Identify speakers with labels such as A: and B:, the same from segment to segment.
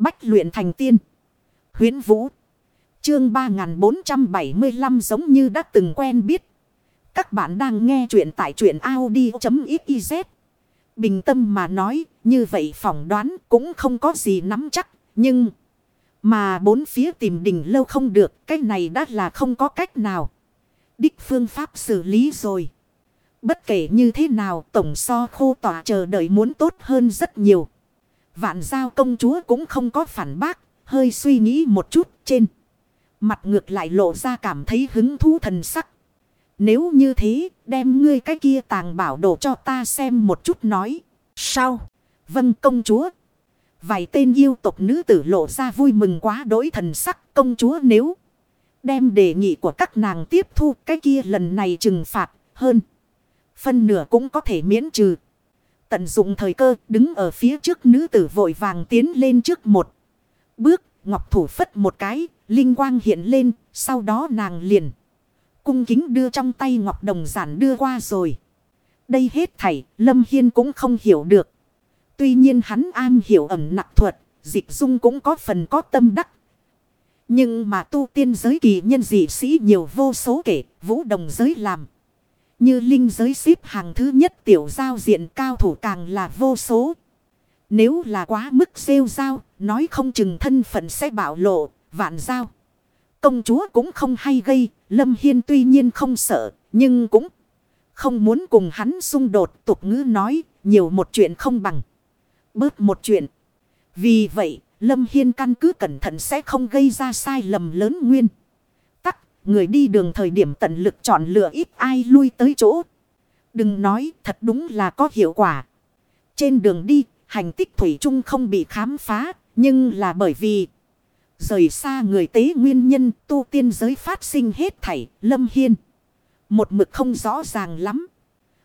A: Bách luyện thành tiên. Huyến Vũ. Chương 3475 giống như đã từng quen biết. Các bạn đang nghe truyện tại truyện Audi.xyz. Bình tâm mà nói, như vậy phỏng đoán cũng không có gì nắm chắc, nhưng... Mà bốn phía tìm đỉnh lâu không được, cái này đã là không có cách nào. Đích phương pháp xử lý rồi. Bất kể như thế nào, tổng so khô tỏa chờ đợi muốn tốt hơn rất nhiều. Vạn giao công chúa cũng không có phản bác, hơi suy nghĩ một chút trên. Mặt ngược lại lộ ra cảm thấy hứng thú thần sắc. Nếu như thế, đem ngươi cái kia tàng bảo đồ cho ta xem một chút nói. Sao? Vâng công chúa. Vài tên yêu tộc nữ tử lộ ra vui mừng quá đối thần sắc công chúa nếu. Đem đề nghị của các nàng tiếp thu cái kia lần này trừng phạt hơn. Phân nửa cũng có thể miễn trừ. Tận dụng thời cơ, đứng ở phía trước nữ tử vội vàng tiến lên trước một. Bước, ngọc thủ phất một cái. Linh quang hiện lên. Sau đó nàng liền. Cung kính đưa trong tay ngọc đồng giản đưa qua rồi. Đây hết thảy, Lâm Hiên cũng không hiểu được. Tuy nhiên hắn an hiểu ẩm nặc thuật. Dịch dung cũng có phần có tâm đắc. Nhưng mà tu tiên giới kỳ nhân dị sĩ nhiều vô số kể. Vũ đồng giới làm. Như linh giới xếp hàng thứ nhất tiểu giao diện cao thủ càng là vô số. Nếu là quá mức rêu giao, nói không chừng thân phận sẽ bạo lộ, vạn giao. Công chúa cũng không hay gây, Lâm Hiên tuy nhiên không sợ, nhưng cũng không muốn cùng hắn xung đột tục ngữ nói, nhiều một chuyện không bằng. Bớt một chuyện. Vì vậy, Lâm Hiên căn cứ cẩn thận sẽ không gây ra sai lầm lớn nguyên. Người đi đường thời điểm tận lực chọn lựa ít ai lui tới chỗ. Đừng nói thật đúng là có hiệu quả. Trên đường đi, hành tích thủy chung không bị khám phá. Nhưng là bởi vì rời xa người tế nguyên nhân tu tiên giới phát sinh hết thảy lâm hiên. Một mực không rõ ràng lắm.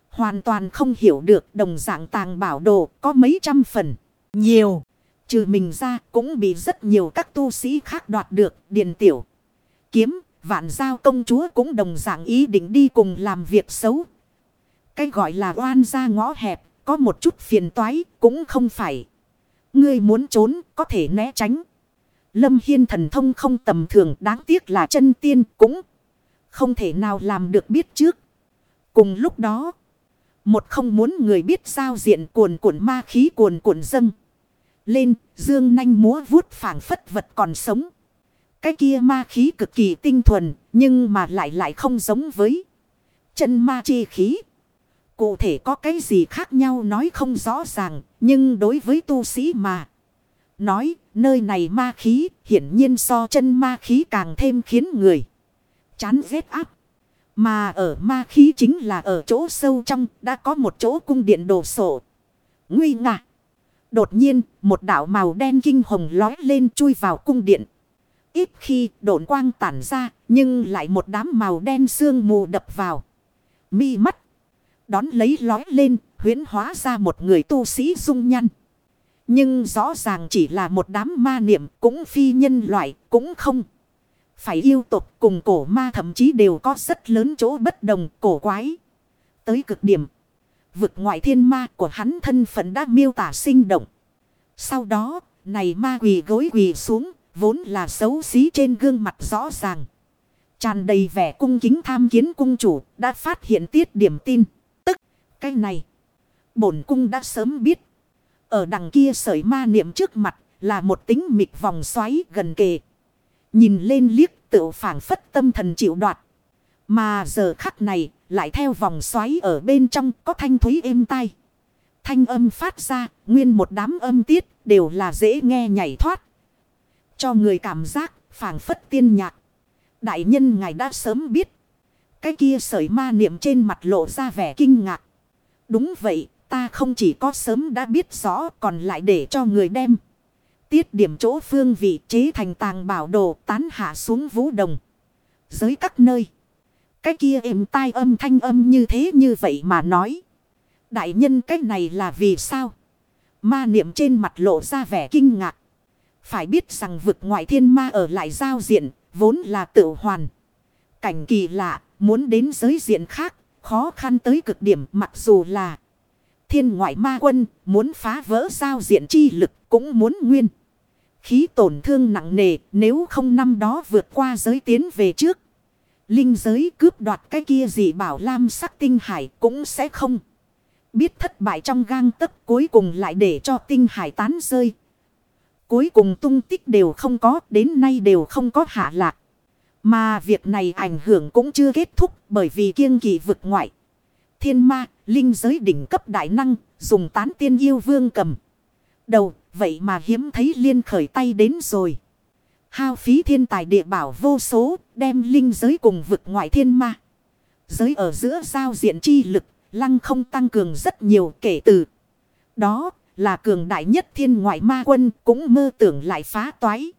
A: Hoàn toàn không hiểu được đồng dạng tàng bảo đồ có mấy trăm phần. Nhiều. Trừ mình ra cũng bị rất nhiều các tu sĩ khác đoạt được điền tiểu. Kiếm Vạn giao công chúa cũng đồng dạng ý định đi cùng làm việc xấu. Cái gọi là oan ra ngõ hẹp, có một chút phiền toái, cũng không phải. Ngươi muốn trốn, có thể né tránh. Lâm Hiên thần thông không tầm thường, đáng tiếc là chân tiên cũng không thể nào làm được biết trước. Cùng lúc đó, một không muốn người biết giao diện cuồn cuộn ma khí cuồn cuộn dâng. Lên, dương nanh múa vuốt phảng phất vật còn sống. Cái kia ma khí cực kỳ tinh thuần, nhưng mà lại lại không giống với chân ma chi khí. Cụ thể có cái gì khác nhau nói không rõ ràng, nhưng đối với tu sĩ mà. Nói, nơi này ma khí, hiển nhiên so chân ma khí càng thêm khiến người chán ghét áp. Mà ở ma khí chính là ở chỗ sâu trong, đã có một chỗ cung điện đồ sổ. Nguy ngạc. Đột nhiên, một đạo màu đen kinh hồng lói lên chui vào cung điện. Ít khi độn quang tản ra, nhưng lại một đám màu đen sương mù đập vào. Mi mắt. Đón lấy lói lên, huyến hóa ra một người tu sĩ dung nhăn. Nhưng rõ ràng chỉ là một đám ma niệm, cũng phi nhân loại, cũng không. Phải yêu tục cùng cổ ma thậm chí đều có rất lớn chỗ bất đồng, cổ quái. Tới cực điểm. Vực ngoại thiên ma của hắn thân phận đã miêu tả sinh động. Sau đó, này ma quỳ gối quỳ xuống, Vốn là xấu xí trên gương mặt rõ ràng. Tràn đầy vẻ cung kính tham kiến cung chủ đã phát hiện tiết điểm tin. Tức, cái này. Bổn cung đã sớm biết. Ở đằng kia sợi ma niệm trước mặt là một tính mịt vòng xoáy gần kề. Nhìn lên liếc tự phản phất tâm thần chịu đoạt. Mà giờ khắc này lại theo vòng xoáy ở bên trong có thanh thúy êm tai. Thanh âm phát ra, nguyên một đám âm tiết đều là dễ nghe nhảy thoát cho người cảm giác phảng phất tiên nhạc. Đại nhân ngài đã sớm biết. Cái kia sợi ma niệm trên mặt lộ ra vẻ kinh ngạc. Đúng vậy, ta không chỉ có sớm đã biết rõ còn lại để cho người đem. Tiết điểm chỗ phương vị chế thành tàng bảo đồ tán hạ xuống vũ đồng. Giới các nơi. Cái kia êm tai âm thanh âm như thế như vậy mà nói. Đại nhân cái này là vì sao? Ma niệm trên mặt lộ ra vẻ kinh ngạc. Phải biết rằng vực ngoại thiên ma ở lại giao diện, vốn là tự hoàn. Cảnh kỳ lạ, muốn đến giới diện khác, khó khăn tới cực điểm mặc dù là thiên ngoại ma quân, muốn phá vỡ giao diện chi lực cũng muốn nguyên. khí tổn thương nặng nề nếu không năm đó vượt qua giới tiến về trước. Linh giới cướp đoạt cái kia gì bảo lam sắc tinh hải cũng sẽ không. Biết thất bại trong gang tấc cuối cùng lại để cho tinh hải tán rơi. Cuối cùng tung tích đều không có đến nay đều không có hạ lạc. Mà việc này ảnh hưởng cũng chưa kết thúc bởi vì kiêng kỳ vực ngoại. Thiên ma, linh giới đỉnh cấp đại năng, dùng tán tiên yêu vương cầm. Đầu, vậy mà hiếm thấy liên khởi tay đến rồi. Hao phí thiên tài địa bảo vô số, đem linh giới cùng vực ngoại thiên ma. Giới ở giữa giao diện chi lực, lăng không tăng cường rất nhiều kể từ. Đó là cường đại nhất thiên ngoại ma quân cũng mơ tưởng lại phá toái.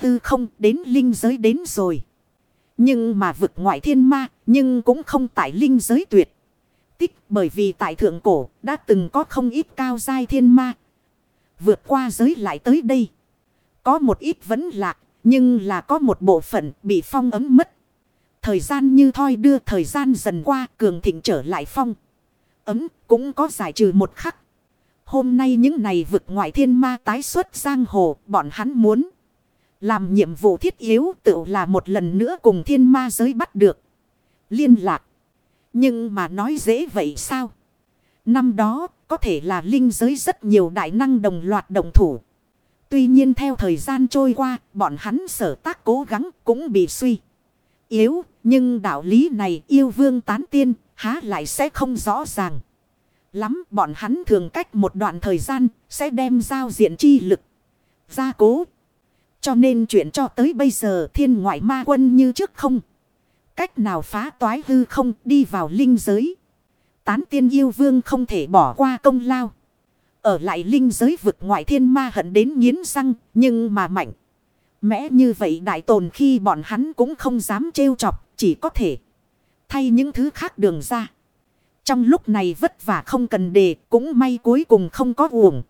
A: Tư không đến linh giới đến rồi. Nhưng mà vực ngoại thiên ma, nhưng cũng không tại linh giới tuyệt. Tích bởi vì tại thượng cổ đã từng có không ít cao giai thiên ma. Vượt qua giới lại tới đây. Có một ít vẫn lạc, nhưng là có một bộ phận bị phong ấm mất. Thời gian như thoi đưa thời gian dần qua cường thịnh trở lại phong. Ấm cũng có giải trừ một khắc. Hôm nay những này vực ngoại thiên ma tái xuất giang hồ bọn hắn muốn. Làm nhiệm vụ thiết yếu tự là một lần nữa cùng thiên ma giới bắt được. Liên lạc. Nhưng mà nói dễ vậy sao? Năm đó có thể là linh giới rất nhiều đại năng đồng loạt đồng thủ. Tuy nhiên theo thời gian trôi qua, bọn hắn sở tác cố gắng cũng bị suy. Yếu, nhưng đạo lý này yêu vương tán tiên, há lại sẽ không rõ ràng. Lắm bọn hắn thường cách một đoạn thời gian, sẽ đem giao diện chi lực. Gia cố. Cho nên chuyện cho tới bây giờ thiên ngoại ma quân như trước không. Cách nào phá toái hư không đi vào linh giới. Tán tiên yêu vương không thể bỏ qua công lao. Ở lại linh giới vực ngoại thiên ma hận đến nghiến răng, nhưng mà mạnh. Mẽ như vậy đại tồn khi bọn hắn cũng không dám trêu chọc, chỉ có thể thay những thứ khác đường ra. Trong lúc này vất vả không cần đề, cũng may cuối cùng không có uổng.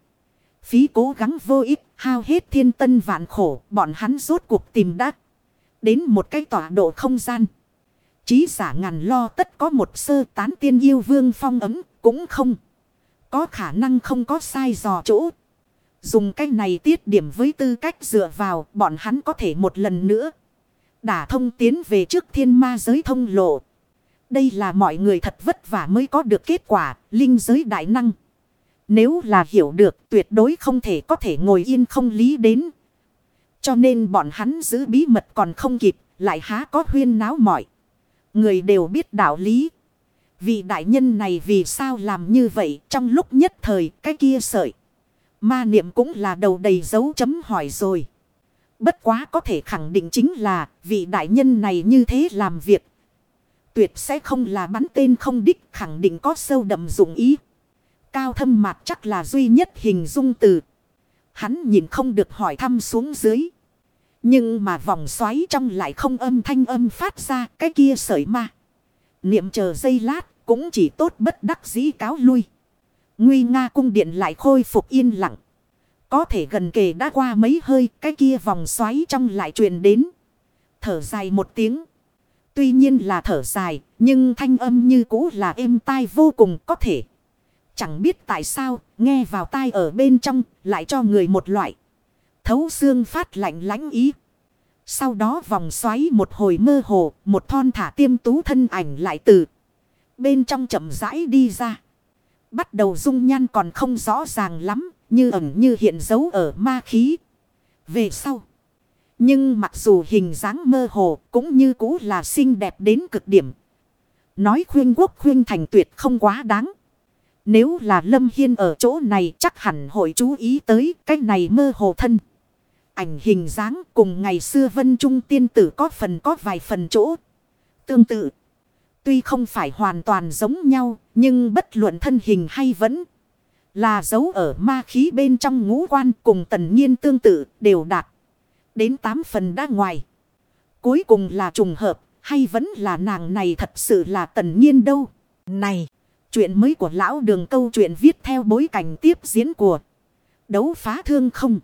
A: Phí cố gắng vô ích, hao hết thiên tân vạn khổ, bọn hắn rốt cuộc tìm đắc. Đến một cái tọa độ không gian. Chí giả ngàn lo tất có một sơ tán tiên yêu vương phong ấm, cũng không. Có khả năng không có sai dò chỗ. Dùng cái này tiết điểm với tư cách dựa vào bọn hắn có thể một lần nữa. Đả thông tiến về trước thiên ma giới thông lộ. Đây là mọi người thật vất vả mới có được kết quả, linh giới đại năng. Nếu là hiểu được tuyệt đối không thể có thể ngồi yên không lý đến. Cho nên bọn hắn giữ bí mật còn không kịp, lại há có huyên náo mọi. Người đều biết đạo lý. Vị đại nhân này vì sao làm như vậy trong lúc nhất thời cái kia sợi. Ma niệm cũng là đầu đầy dấu chấm hỏi rồi. Bất quá có thể khẳng định chính là vị đại nhân này như thế làm việc. Tuyệt sẽ không là bắn tên không đích, khẳng định có sâu đậm dụng ý. Cao thâm mặt chắc là duy nhất hình dung từ. Hắn nhìn không được hỏi thăm xuống dưới. Nhưng mà vòng xoáy trong lại không âm thanh âm phát ra, cái kia sợi ma. Niệm chờ giây lát, cũng chỉ tốt bất đắc dĩ cáo lui. Nguy nga cung điện lại khôi phục yên lặng. Có thể gần kề đã qua mấy hơi, cái kia vòng xoáy trong lại truyền đến. Thở dài một tiếng. Tuy nhiên là thở dài nhưng thanh âm như cũ là êm tai vô cùng có thể. Chẳng biết tại sao nghe vào tai ở bên trong lại cho người một loại. Thấu xương phát lạnh lánh ý. Sau đó vòng xoáy một hồi mơ hồ, một thon thả tiêm tú thân ảnh lại từ. Bên trong chậm rãi đi ra. Bắt đầu dung nhan còn không rõ ràng lắm, như ẩn như hiện dấu ở ma khí. Về sau. Nhưng mặc dù hình dáng mơ hồ cũng như cũ là xinh đẹp đến cực điểm. Nói khuyên quốc khuyên thành tuyệt không quá đáng. Nếu là Lâm Hiên ở chỗ này chắc hẳn hội chú ý tới cái này mơ hồ thân. Ảnh hình dáng cùng ngày xưa vân trung tiên tử có phần có vài phần chỗ. Tương tự. Tuy không phải hoàn toàn giống nhau, nhưng bất luận thân hình hay vẫn là dấu ở ma khí bên trong ngũ quan cùng tần nhiên tương tự đều đạt. Đến tám phần đã ngoài. Cuối cùng là trùng hợp, hay vẫn là nàng này thật sự là tần nhiên đâu. Này! Chuyện mới của lão đường câu chuyện viết theo bối cảnh tiếp diễn của đấu phá thương không.